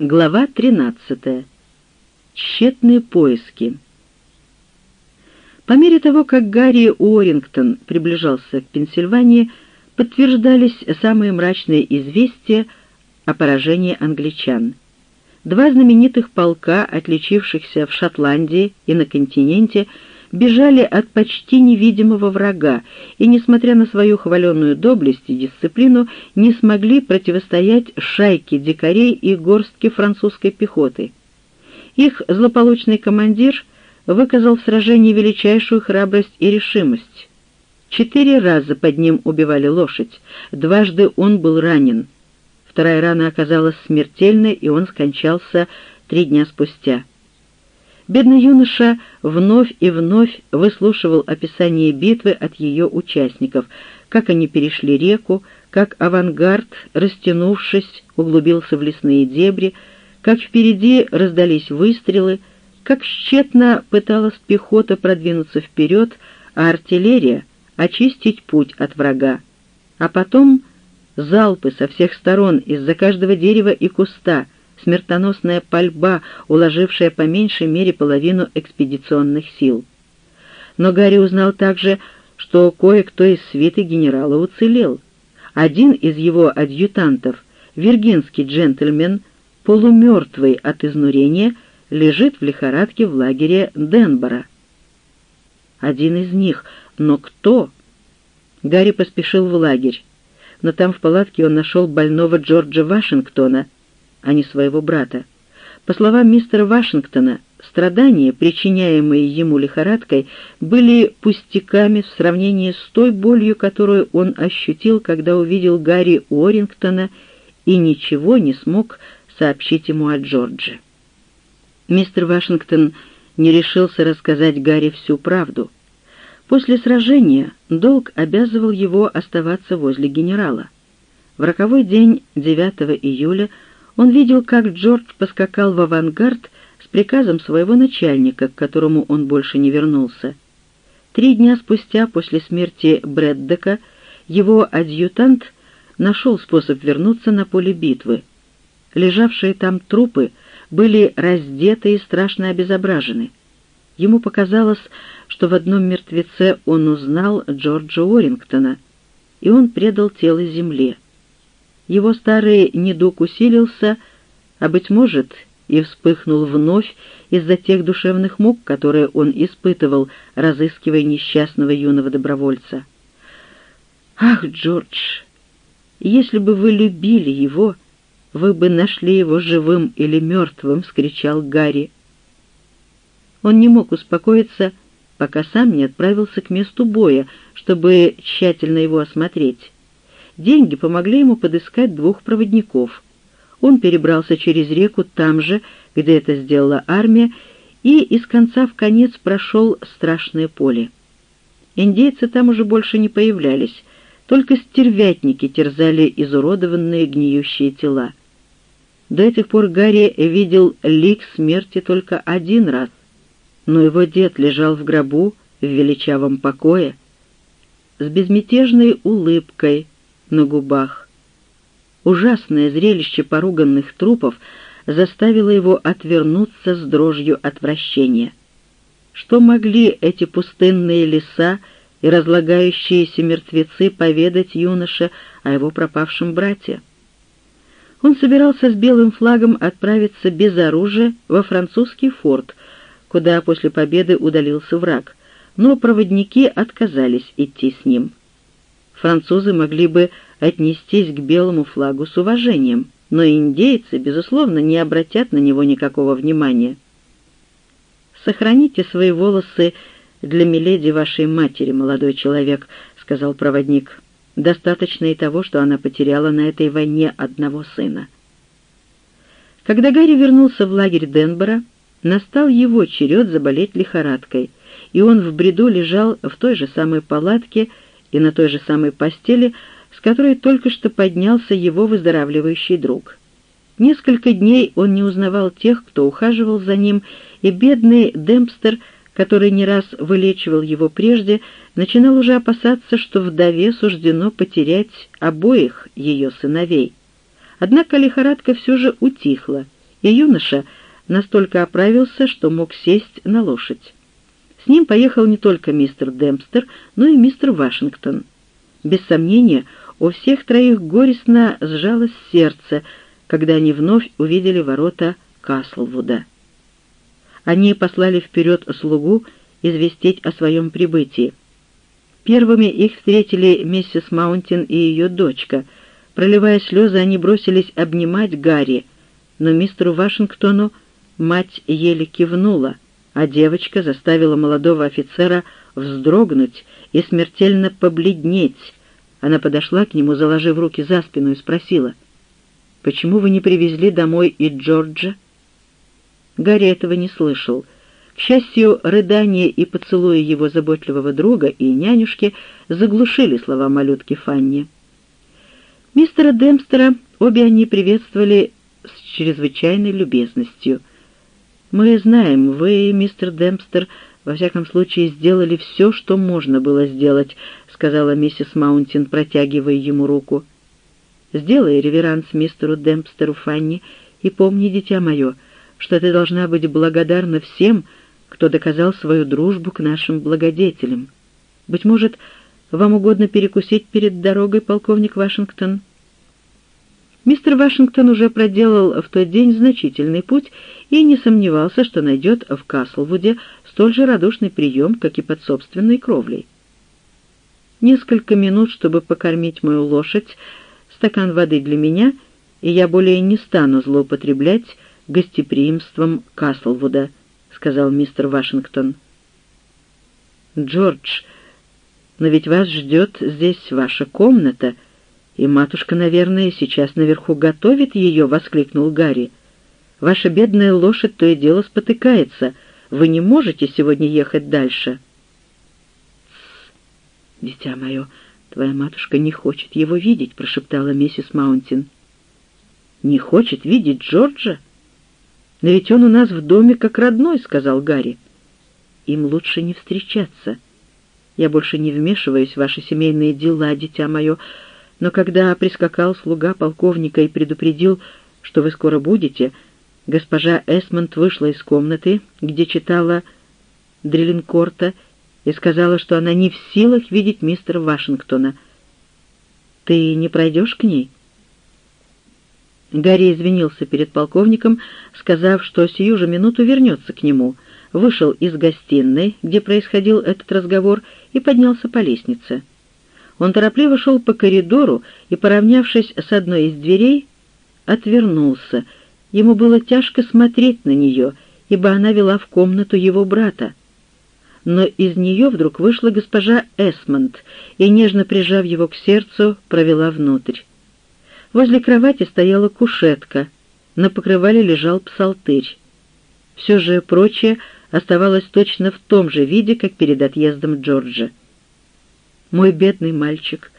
Глава 13. Тщетные поиски. По мере того, как Гарри Уоррингтон приближался к Пенсильвании, подтверждались самые мрачные известия о поражении англичан. Два знаменитых полка, отличившихся в Шотландии и на континенте, бежали от почти невидимого врага и, несмотря на свою хваленную доблесть и дисциплину, не смогли противостоять шайке дикарей и горстке французской пехоты. Их злополучный командир выказал в сражении величайшую храбрость и решимость. Четыре раза под ним убивали лошадь, дважды он был ранен. Вторая рана оказалась смертельной, и он скончался три дня спустя. Бедный юноша вновь и вновь выслушивал описание битвы от ее участников, как они перешли реку, как авангард, растянувшись, углубился в лесные дебри, как впереди раздались выстрелы, как тщетно пыталась пехота продвинуться вперед, а артиллерия — очистить путь от врага. А потом залпы со всех сторон из-за каждого дерева и куста — смертоносная пальба, уложившая по меньшей мере половину экспедиционных сил. Но Гарри узнал также, что кое-кто из свиты генерала уцелел. Один из его адъютантов, виргинский джентльмен, полумертвый от изнурения, лежит в лихорадке в лагере Денбора. Один из них, но кто? Гарри поспешил в лагерь, но там в палатке он нашел больного Джорджа Вашингтона — а не своего брата. По словам мистера Вашингтона, страдания, причиняемые ему лихорадкой, были пустяками в сравнении с той болью, которую он ощутил, когда увидел Гарри Уоррингтона и ничего не смог сообщить ему о Джордже. Мистер Вашингтон не решился рассказать Гарри всю правду. После сражения долг обязывал его оставаться возле генерала. В роковой день 9 июля он видел, как Джордж поскакал в авангард с приказом своего начальника, к которому он больше не вернулся. Три дня спустя, после смерти Брэддека, его адъютант нашел способ вернуться на поле битвы. Лежавшие там трупы были раздеты и страшно обезображены. Ему показалось, что в одном мертвеце он узнал Джорджа Уоррингтона, и он предал тело земле. Его старый недуг усилился, а, быть может, и вспыхнул вновь из-за тех душевных мук, которые он испытывал, разыскивая несчастного юного добровольца. «Ах, Джордж, если бы вы любили его, вы бы нашли его живым или мертвым!» — вскричал Гарри. Он не мог успокоиться, пока сам не отправился к месту боя, чтобы тщательно его осмотреть. Деньги помогли ему подыскать двух проводников. Он перебрался через реку там же, где это сделала армия, и из конца в конец прошел страшное поле. Индейцы там уже больше не появлялись, только стервятники терзали изуродованные гниющие тела. До этих пор Гарри видел лик смерти только один раз, но его дед лежал в гробу в величавом покое, с безмятежной улыбкой, на губах. Ужасное зрелище поруганных трупов заставило его отвернуться с дрожью отвращения. Что могли эти пустынные леса и разлагающиеся мертвецы поведать юноше о его пропавшем брате? Он собирался с белым флагом отправиться без оружия во французский форт, куда после победы удалился враг, но проводники отказались идти с ним французы могли бы отнестись к белому флагу с уважением, но индейцы, безусловно, не обратят на него никакого внимания. «Сохраните свои волосы для миледи вашей матери, молодой человек», — сказал проводник. «Достаточно и того, что она потеряла на этой войне одного сына». Когда Гарри вернулся в лагерь Денбора, настал его черед заболеть лихорадкой, и он в бреду лежал в той же самой палатке, и на той же самой постели, с которой только что поднялся его выздоравливающий друг. Несколько дней он не узнавал тех, кто ухаживал за ним, и бедный Демпстер, который не раз вылечивал его прежде, начинал уже опасаться, что вдове суждено потерять обоих ее сыновей. Однако лихорадка все же утихла, и юноша настолько оправился, что мог сесть на лошадь. С ним поехал не только мистер Демпстер, но и мистер Вашингтон. Без сомнения, у всех троих горестно сжалось сердце, когда они вновь увидели ворота Каслвуда. Они послали вперед слугу известить о своем прибытии. Первыми их встретили миссис Маунтин и ее дочка. Проливая слезы, они бросились обнимать Гарри, но мистеру Вашингтону мать еле кивнула, а девочка заставила молодого офицера вздрогнуть и смертельно побледнеть. Она подошла к нему, заложив руки за спину, и спросила, «Почему вы не привезли домой и Джорджа?» Гарри этого не слышал — к счастью, рыдания и поцелуи его заботливого друга и нянюшки заглушили слова малютки Фанни. Мистера Демпстера обе они приветствовали с чрезвычайной любезностью. «Мы знаем, вы, мистер Демпстер, во всяком случае сделали все, что можно было сделать», — сказала миссис Маунтин, протягивая ему руку. «Сделай реверанс мистеру Демпстеру, Фанни, и помни, дитя мое, что ты должна быть благодарна всем, — кто доказал свою дружбу к нашим благодетелям. Быть может, вам угодно перекусить перед дорогой, полковник Вашингтон?» Мистер Вашингтон уже проделал в тот день значительный путь и не сомневался, что найдет в Каслвуде столь же радушный прием, как и под собственной кровлей. «Несколько минут, чтобы покормить мою лошадь, стакан воды для меня, и я более не стану злоупотреблять гостеприимством Каслвуда», сказал мистер Вашингтон. «Джордж, но ведь вас ждет здесь ваша комната, и матушка, наверное, сейчас наверху готовит ее», — воскликнул Гарри. «Ваша бедная лошадь то и дело спотыкается. Вы не можете сегодня ехать дальше». «Дитя мое, твоя матушка не хочет его видеть», — прошептала миссис Маунтин. «Не хочет видеть Джорджа?» «Но ведь он у нас в доме как родной», — сказал Гарри. «Им лучше не встречаться. Я больше не вмешиваюсь в ваши семейные дела, дитя мое, но когда прискакал слуга полковника и предупредил, что вы скоро будете, госпожа Эсмонд вышла из комнаты, где читала Дриллинкорта, и сказала, что она не в силах видеть мистера Вашингтона. «Ты не пройдешь к ней?» Гарри извинился перед полковником, сказав, что сию же минуту вернется к нему, вышел из гостиной, где происходил этот разговор, и поднялся по лестнице. Он торопливо шел по коридору и, поравнявшись с одной из дверей, отвернулся. Ему было тяжко смотреть на нее, ибо она вела в комнату его брата. Но из нее вдруг вышла госпожа Эсмонд и, нежно прижав его к сердцу, провела внутрь. Возле кровати стояла кушетка, на покрывале лежал псалтырь. Все же прочее оставалось точно в том же виде, как перед отъездом Джорджа. «Мой бедный мальчик,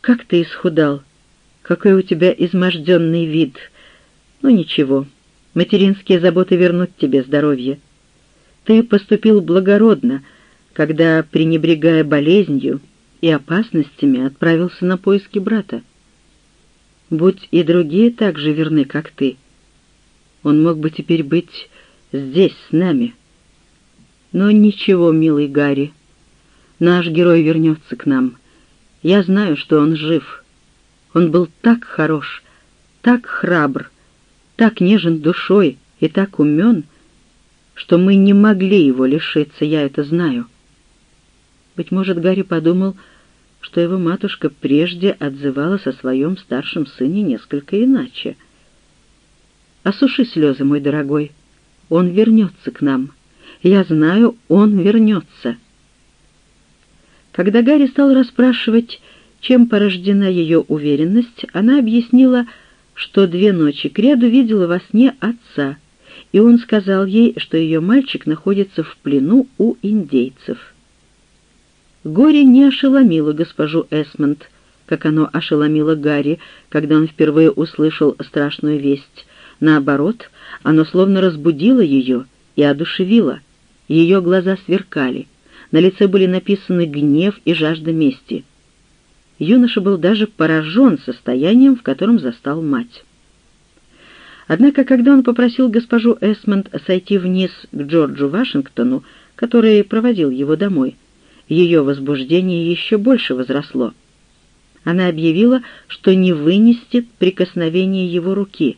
как ты исхудал! Какой у тебя изможденный вид! Ну ничего, материнские заботы вернут тебе здоровье. Ты поступил благородно, когда, пренебрегая болезнью и опасностями, отправился на поиски брата будь и другие так же верны, как ты. Он мог бы теперь быть здесь, с нами. Но ничего, милый Гарри, наш герой вернется к нам. Я знаю, что он жив. Он был так хорош, так храбр, так нежен душой и так умен, что мы не могли его лишиться, я это знаю. Быть может, Гарри подумал, что его матушка прежде отзывалась о своем старшем сыне несколько иначе. «Осуши слезы, мой дорогой. Он вернется к нам. Я знаю, он вернется». Когда Гарри стал расспрашивать, чем порождена ее уверенность, она объяснила, что две ночи кряду видела во сне отца, и он сказал ей, что ее мальчик находится в плену у индейцев. Горе не ошеломило госпожу Эсмонд, как оно ошеломило Гарри, когда он впервые услышал страшную весть. Наоборот, оно словно разбудило ее и одушевило. Ее глаза сверкали, на лице были написаны гнев и жажда мести. Юноша был даже поражен состоянием, в котором застал мать. Однако, когда он попросил госпожу Эсмонд сойти вниз к Джорджу Вашингтону, который проводил его домой, ее возбуждение еще больше возросло. Она объявила, что не вынесет прикосновения его руки.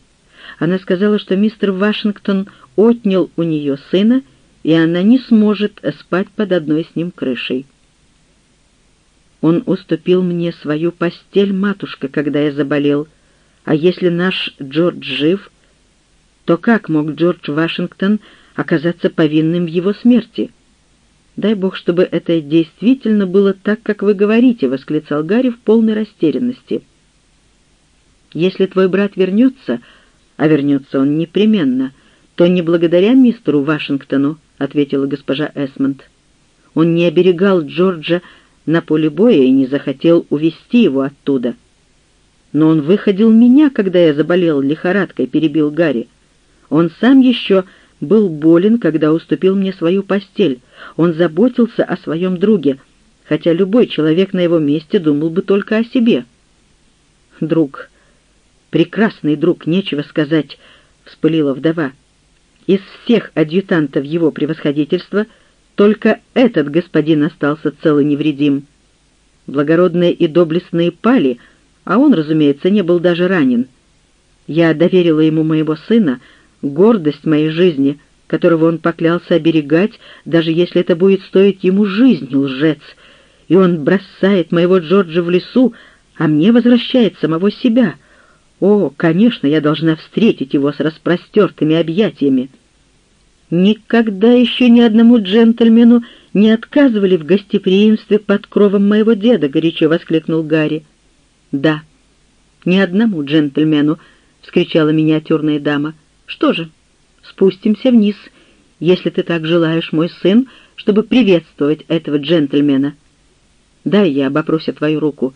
Она сказала, что мистер Вашингтон отнял у нее сына, и она не сможет спать под одной с ним крышей. Он уступил мне свою постель, матушка, когда я заболел. А если наш Джордж жив, то как мог Джордж Вашингтон оказаться повинным в его смерти? «Дай бог, чтобы это действительно было так, как вы говорите», — восклицал Гарри в полной растерянности. «Если твой брат вернется, а вернется он непременно, то не благодаря мистеру Вашингтону», — ответила госпожа Эсмонд. «Он не оберегал Джорджа на поле боя и не захотел увести его оттуда. Но он выходил меня, когда я заболел лихорадкой, перебил Гарри. Он сам еще был болен, когда уступил мне свою постель. Он заботился о своем друге, хотя любой человек на его месте думал бы только о себе. «Друг, прекрасный друг, нечего сказать», — вспылила вдова. «Из всех адъютантов его превосходительства — только этот господин остался цел и невредим. Благородные и доблестные пали, а он, разумеется, не был даже ранен. Я доверила ему моего сына, гордость моей жизни, которого он поклялся оберегать, даже если это будет стоить ему жизнь, лжец. И он бросает моего Джорджа в лесу, а мне возвращает самого себя. О, конечно, я должна встретить его с распростертыми объятиями. Никогда еще ни одному джентльмену не отказывали в гостеприимстве под кровом моего деда, — горячо воскликнул Гарри. Да, ни одному джентльмену, — вскричала миниатюрная дама. Что же, спустимся вниз, если ты так желаешь, мой сын, чтобы приветствовать этого джентльмена. Дай я обопрусь твою руку.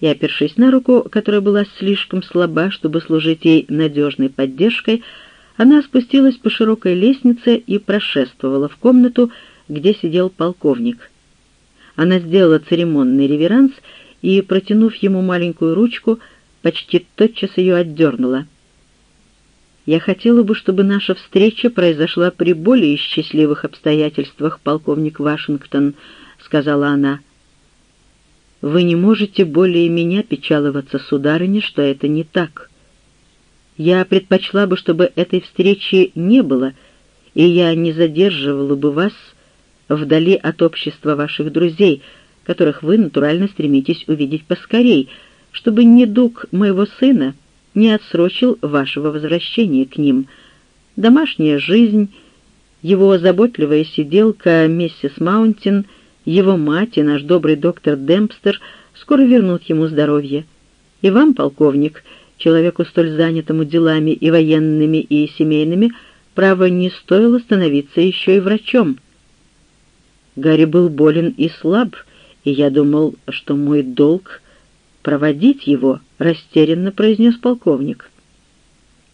И, опершись на руку, которая была слишком слаба, чтобы служить ей надежной поддержкой, — она спустилась по широкой лестнице и прошествовала в комнату, где сидел полковник. Она сделала церемонный реверанс и, протянув ему маленькую ручку, почти тотчас ее отдернула. «Я хотела бы, чтобы наша встреча произошла при более счастливых обстоятельствах, полковник Вашингтон», — сказала она. «Вы не можете более меня печаловаться, сударыня, что это не так. Я предпочла бы, чтобы этой встречи не было, и я не задерживала бы вас вдали от общества ваших друзей, которых вы натурально стремитесь увидеть поскорей, чтобы недуг моего сына не отсрочил вашего возвращения к ним. Домашняя жизнь, его заботливая сиделка миссис Маунтин, его мать и наш добрый доктор Демпстер скоро вернут ему здоровье. И вам, полковник, — Человеку, столь занятому делами и военными, и семейными, право не стоило становиться еще и врачом. Гарри был болен и слаб, и я думал, что мой долг — проводить его, — растерянно произнес полковник.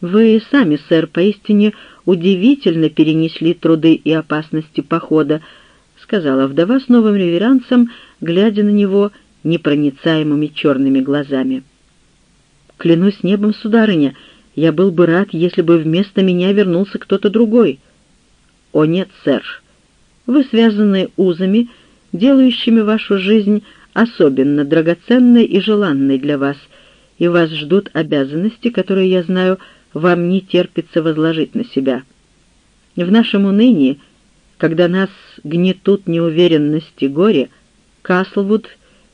«Вы сами, сэр, поистине удивительно перенесли труды и опасности похода», — сказала вдова с новым реверансом, глядя на него непроницаемыми черными глазами. Клянусь небом, сударыня, я был бы рад, если бы вместо меня вернулся кто-то другой. О нет, сэр, вы связаны узами, делающими вашу жизнь особенно драгоценной и желанной для вас, и вас ждут обязанности, которые, я знаю, вам не терпится возложить на себя. В нашем унынии, когда нас гнетут неуверенность и горе, Каслвуд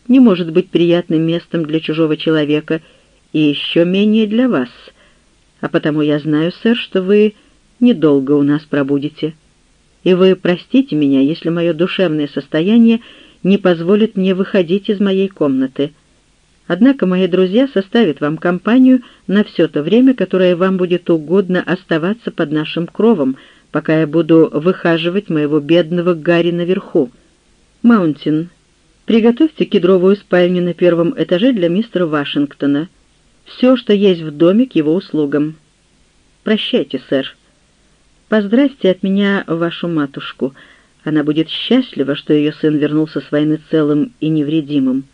не может быть приятным местом для чужого человека — и еще менее для вас. А потому я знаю, сэр, что вы недолго у нас пробудете. И вы простите меня, если мое душевное состояние не позволит мне выходить из моей комнаты. Однако мои друзья составят вам компанию на все то время, которое вам будет угодно оставаться под нашим кровом, пока я буду выхаживать моего бедного Гарри наверху. Маунтин, приготовьте кедровую спальню на первом этаже для мистера Вашингтона — все, что есть в доме, к его услугам. Прощайте, сэр. Поздравьте от меня вашу матушку. Она будет счастлива, что ее сын вернулся с войны целым и невредимым.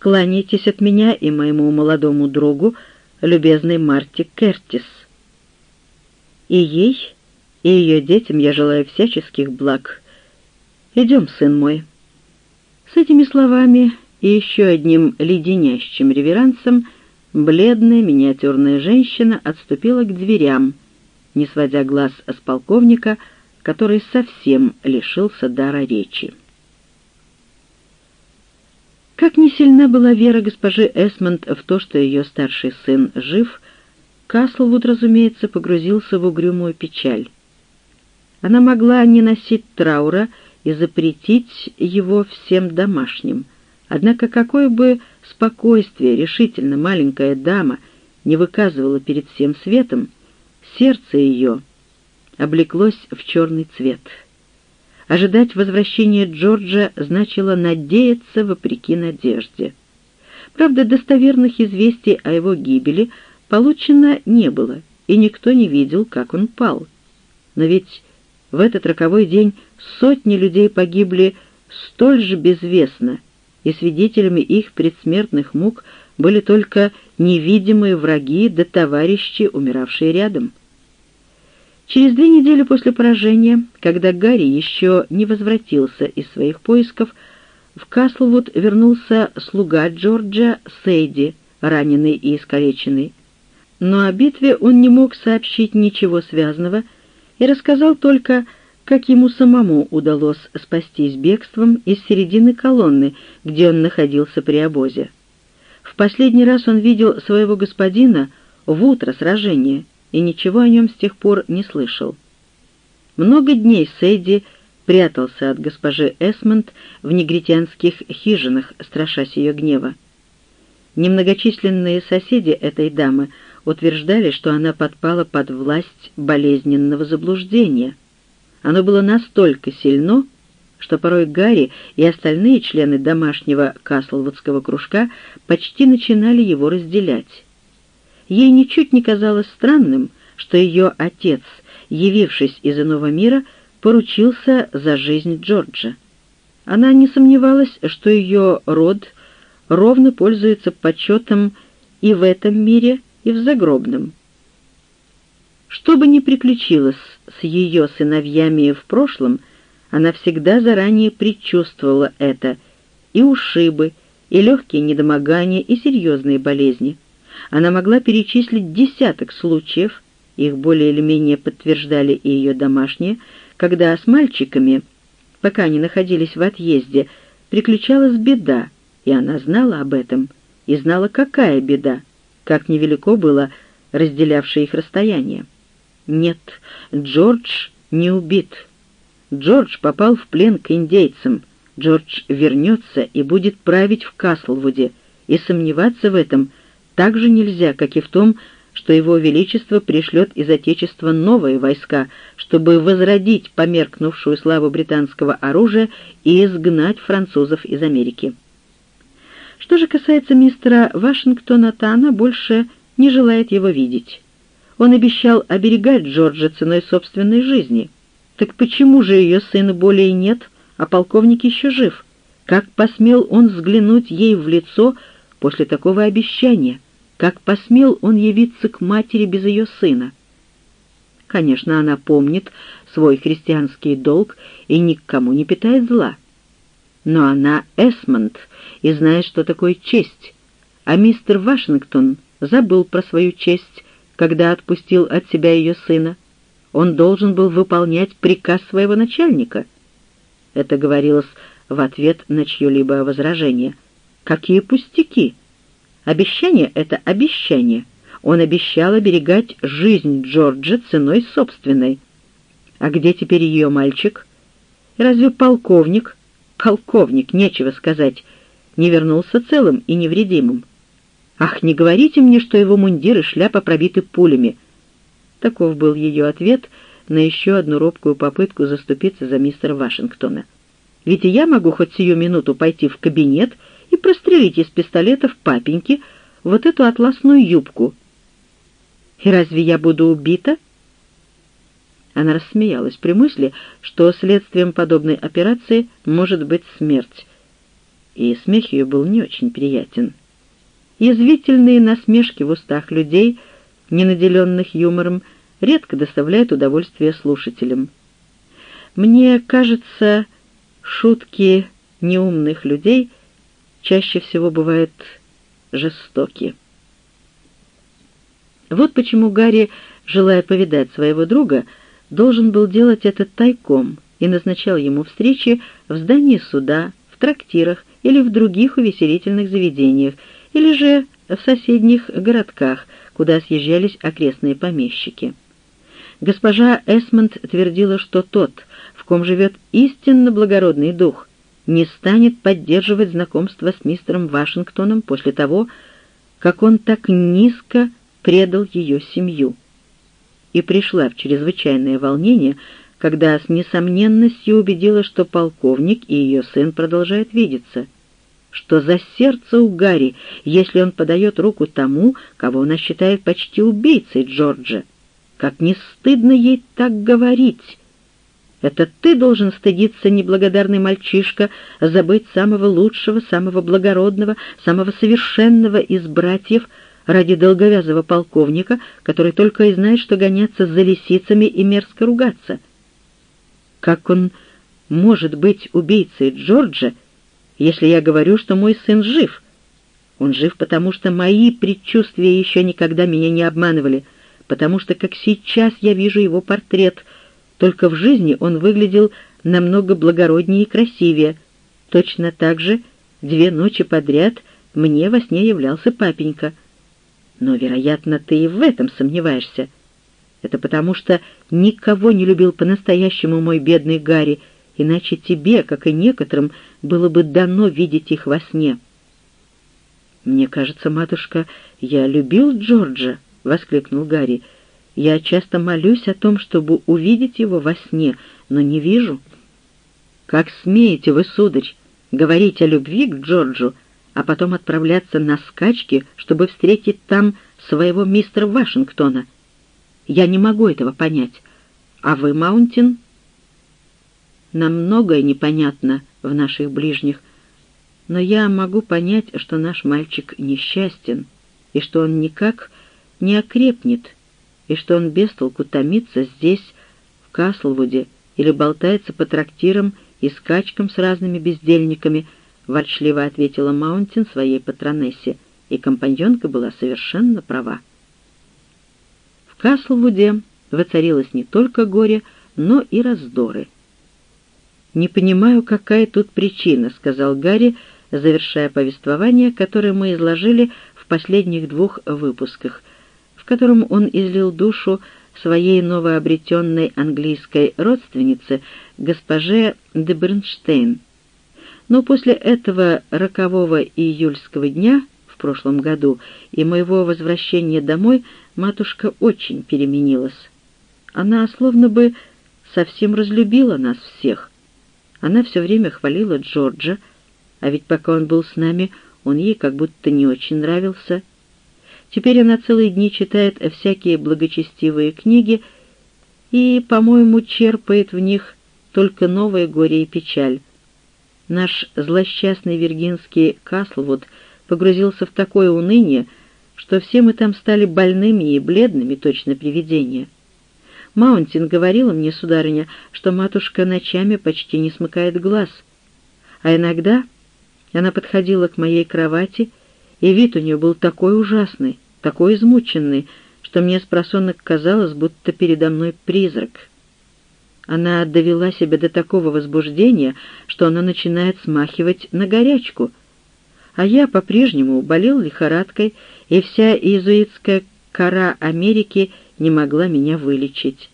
Кланяйтесь от меня и моему молодому другу, любезной Марти Кертис». И ей, и ее детям я желаю всяческих благ. Идем, сын мой». С этими словами и еще одним леденящим реверансом бледная миниатюрная женщина отступила к дверям, не сводя глаз с полковника, который совсем лишился дара речи. Как не сильна была вера госпожи Эсмонд в то, что ее старший сын жив, Каслвуд, разумеется, погрузился в угрюмую печаль. Она могла не носить траура и запретить его всем домашним. Однако какое бы спокойствие решительно маленькая дама не выказывала перед всем светом, сердце ее облеклось в черный цвет. Ожидать возвращения Джорджа значило надеяться вопреки надежде. Правда, достоверных известий о его гибели получено не было, и никто не видел, как он пал. Но ведь в этот роковой день сотни людей погибли столь же безвестно, и свидетелями их предсмертных мук были только невидимые враги да товарищи, умиравшие рядом. Через две недели после поражения, когда Гарри еще не возвратился из своих поисков, в Каслвуд вернулся слуга Джорджа Сейди, раненый и искалеченный. Но о битве он не мог сообщить ничего связанного и рассказал только, как ему самому удалось спастись бегством из середины колонны, где он находился при обозе. В последний раз он видел своего господина в утро сражения — и ничего о нем с тех пор не слышал. Много дней Сэдди прятался от госпожи Эсмонд в негритянских хижинах, страшась ее гнева. Немногочисленные соседи этой дамы утверждали, что она подпала под власть болезненного заблуждения. Оно было настолько сильно, что порой Гарри и остальные члены домашнего Каслвудского кружка почти начинали его разделять. Ей ничуть не казалось странным, что ее отец, явившись из иного мира, поручился за жизнь Джорджа. Она не сомневалась, что ее род ровно пользуется почетом и в этом мире, и в загробном. Что бы ни приключилось с ее сыновьями в прошлом, она всегда заранее предчувствовала это, и ушибы, и легкие недомогания, и серьезные болезни — она могла перечислить десяток случаев, их более или менее подтверждали и ее домашние, когда с мальчиками, пока они находились в отъезде, приключалась беда, и она знала об этом, и знала, какая беда, как невелико было разделявшее их расстояние. Нет, Джордж не убит. Джордж попал в плен к индейцам. Джордж вернется и будет править в Каслвуде, и сомневаться в этом — так же нельзя, как и в том, что Его Величество пришлет из Отечества новые войска, чтобы возродить померкнувшую славу британского оружия и изгнать французов из Америки. Что же касается мистера Вашингтона, то она больше не желает его видеть. Он обещал оберегать Джорджа ценой собственной жизни. Так почему же ее сына более нет, а полковник еще жив? Как посмел он взглянуть ей в лицо после такого обещания? Как посмел он явиться к матери без ее сына? Конечно, она помнит свой христианский долг и никому не питает зла. Но она Эсмонд и знает, что такое честь, а мистер Вашингтон забыл про свою честь, когда отпустил от себя ее сына. Он должен был выполнять приказ своего начальника. Это говорилось в ответ на чье-либо возражение. «Какие пустяки!» Обещание — это обещание. Он обещал оберегать жизнь Джорджа ценой собственной. А где теперь ее мальчик? Разве полковник? Полковник, нечего сказать, не вернулся целым и невредимым. Ах, не говорите мне, что его мундир и шляпа пробиты пулями. Таков был ее ответ на еще одну робкую попытку заступиться за мистера Вашингтона. Ведь и я могу хоть сию минуту пойти в кабинет и прострелить из пистолетов папеньки вот эту атласную юбку. И разве я буду убита? Она рассмеялась при мысли, что следствием подобной операции может быть смерть. И смех ее был не очень приятен. Язвительные насмешки в устах людей, не наделенных юмором, редко доставляет удовольствие слушателям. Мне кажется, шутки неумных людей чаще всего бывают жестоки. Вот почему Гарри, желая повидать своего друга, должен был делать это тайком и назначал ему встречи в здании суда, в трактирах или в других увеселительных заведениях, или же в соседних городках, куда съезжались окрестные помещики. Госпожа Эсмонд твердила, что тот, в ком живет истинно благородный дух, не станет поддерживать знакомство с мистером Вашингтоном после того, как он так низко предал ее семью. И пришла в чрезвычайное волнение, когда с несомненностью убедила, что полковник и ее сын продолжают видеться. Что за сердце у Гарри, если он подает руку тому, кого она считает почти убийцей Джорджа? Как не стыдно ей так говорить! Это ты должен стыдиться, неблагодарный мальчишка, забыть самого лучшего, самого благородного, самого совершенного из братьев ради долговязого полковника, который только и знает, что гоняться за лисицами и мерзко ругаться. Как он может быть убийцей Джорджа, если я говорю, что мой сын жив? Он жив, потому что мои предчувствия еще никогда меня не обманывали, потому что, как сейчас я вижу его портрет — только в жизни он выглядел намного благороднее и красивее. Точно так же две ночи подряд мне во сне являлся папенька. Но, вероятно, ты и в этом сомневаешься. Это потому что никого не любил по-настоящему мой бедный Гарри, иначе тебе, как и некоторым, было бы дано видеть их во сне. «Мне кажется, матушка, я любил Джорджа», — воскликнул Гарри. Я часто молюсь о том, чтобы увидеть его во сне, но не вижу. Как смеете вы, сударь, говорить о любви к Джорджу, а потом отправляться на скачки, чтобы встретить там своего мистера Вашингтона? Я не могу этого понять. А вы, Маунтин? Нам многое непонятно в наших ближних, но я могу понять, что наш мальчик несчастен и что он никак не окрепнет, и что он без толку томится здесь, в Каслвуде, или болтается по трактирам и скачкам с разными бездельниками, ворчливо ответила Маунтин своей патронессе, и компаньонка была совершенно права. Каслвуде воцарилось не только горе, но и раздоры. «Не понимаю, какая тут причина», — сказал Гарри, завершая повествование, которое мы изложили в последних двух выпусках — в котором он излил душу своей новообретенной английской родственнице, госпоже де Бернштейн. Но после этого рокового июльского дня в прошлом году и моего возвращения домой матушка очень переменилась. Она словно бы совсем разлюбила нас всех. Она все время хвалила Джорджа, а ведь пока он был с нами, он ей как будто не очень нравился — Теперь она целые дни читает всякие благочестивые книги и, по-моему, черпает в них только новое горе и печаль. Наш злосчастный виргинский Каслвуд погрузился в такое уныние, что все мы там стали больными и бледными, точно привидения. Маунтин говорила мне, сударыня, что матушка ночами почти не смыкает глаз, а иногда она подходила к моей кровати, и вид у нее был такой ужасный, такой измученный, что мне с просонок казалось, будто передо мной призрак. Она довела себя до такого возбуждения, что она начинает смахивать на горячку. А я по-прежнему болел лихорадкой, и вся иезуитская кора Америки не могла меня вылечить.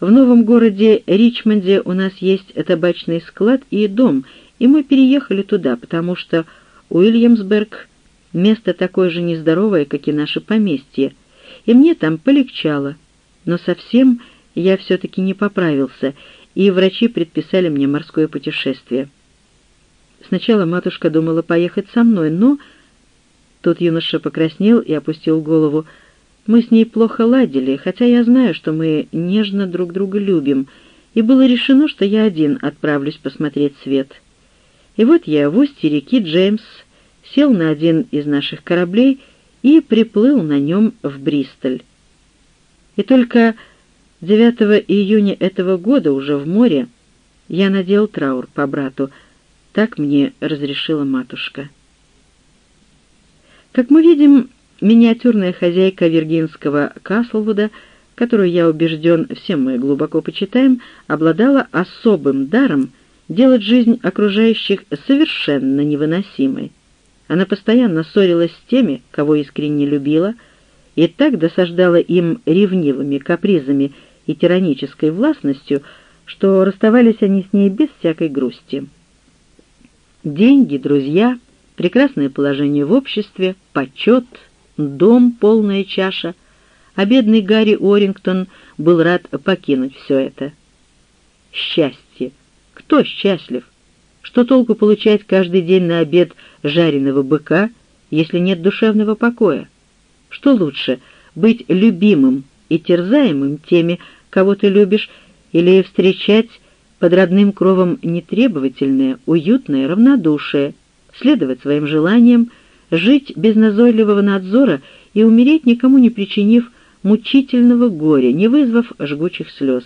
В новом городе Ричмонде у нас есть табачный склад и дом, и мы переехали туда, потому что Уильямсберг Место такое же нездоровое, как и наше поместье, и мне там полегчало. Но совсем я все-таки не поправился, и врачи предписали мне морское путешествие. Сначала матушка думала поехать со мной, но... Тут юноша покраснел и опустил голову. Мы с ней плохо ладили, хотя я знаю, что мы нежно друг друга любим, и было решено, что я один отправлюсь посмотреть свет. И вот я в устье реки Джеймс сел на один из наших кораблей и приплыл на нем в Бристоль. И только 9 июня этого года уже в море я надел траур по брату, так мне разрешила матушка. Как мы видим, миниатюрная хозяйка виргинского Каслвуда, которую, я убежден, все мы глубоко почитаем, обладала особым даром делать жизнь окружающих совершенно невыносимой. Она постоянно ссорилась с теми, кого искренне любила, и так досаждала им ревнивыми капризами и тиранической властностью, что расставались они с ней без всякой грусти. Деньги, друзья, прекрасное положение в обществе, почет, дом, полная чаша, а бедный Гарри Орингтон был рад покинуть все это. Счастье! Кто счастлив? Что толку получать каждый день на обед жареного быка, если нет душевного покоя? Что лучше, быть любимым и терзаемым теми, кого ты любишь, или встречать под родным кровом нетребовательное, уютное равнодушие, следовать своим желаниям, жить без назойливого надзора и умереть, никому не причинив мучительного горя, не вызвав жгучих слез.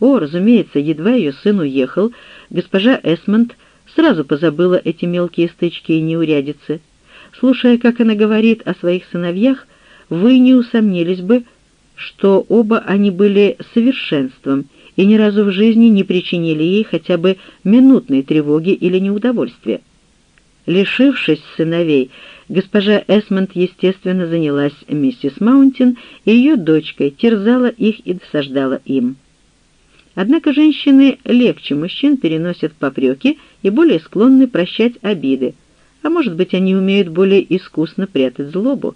О, разумеется, едва ее сын уехал, госпожа Эсмонд сразу позабыла эти мелкие стычки и неурядицы. Слушая, как она говорит о своих сыновьях, вы не усомнились бы, что оба они были совершенством и ни разу в жизни не причинили ей хотя бы минутной тревоги или неудовольствия. Лишившись сыновей, госпожа Эсмонд, естественно, занялась миссис Маунтин и ее дочкой, терзала их и досаждала им. Однако женщины легче мужчин переносят попреки и более склонны прощать обиды, а может быть, они умеют более искусно прятать злобу.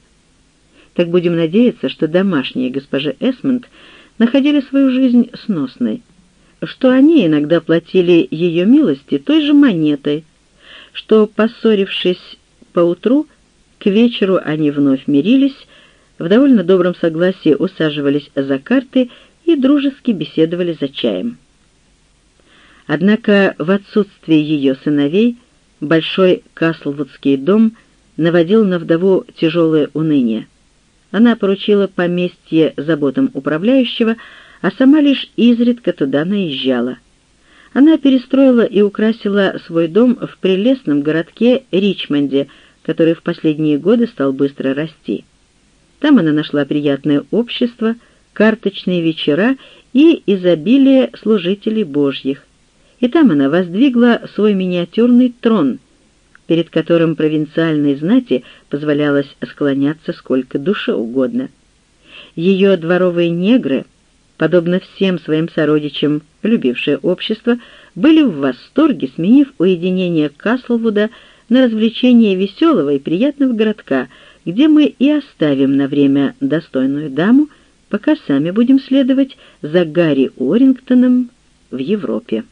Так будем надеяться, что домашние госпожи Эсмонд находили свою жизнь сносной, что они иногда платили ее милости той же монетой, что, поссорившись поутру, к вечеру они вновь мирились, в довольно добром согласии усаживались за карты и дружески беседовали за чаем. Однако в отсутствие ее сыновей большой Каслвудский дом наводил на вдову тяжелое уныние. Она поручила поместье заботам управляющего, а сама лишь изредка туда наезжала. Она перестроила и украсила свой дом в прелестном городке Ричмонде, который в последние годы стал быстро расти. Там она нашла приятное общество, карточные вечера и изобилие служителей божьих. И там она воздвигла свой миниатюрный трон — перед которым провинциальной знати позволялось склоняться сколько душе угодно. Ее дворовые негры, подобно всем своим сородичам, любившие общество, были в восторге, сменив уединение Каслвуда на развлечение веселого и приятного городка, где мы и оставим на время достойную даму, пока сами будем следовать за Гарри Орингтоном в Европе.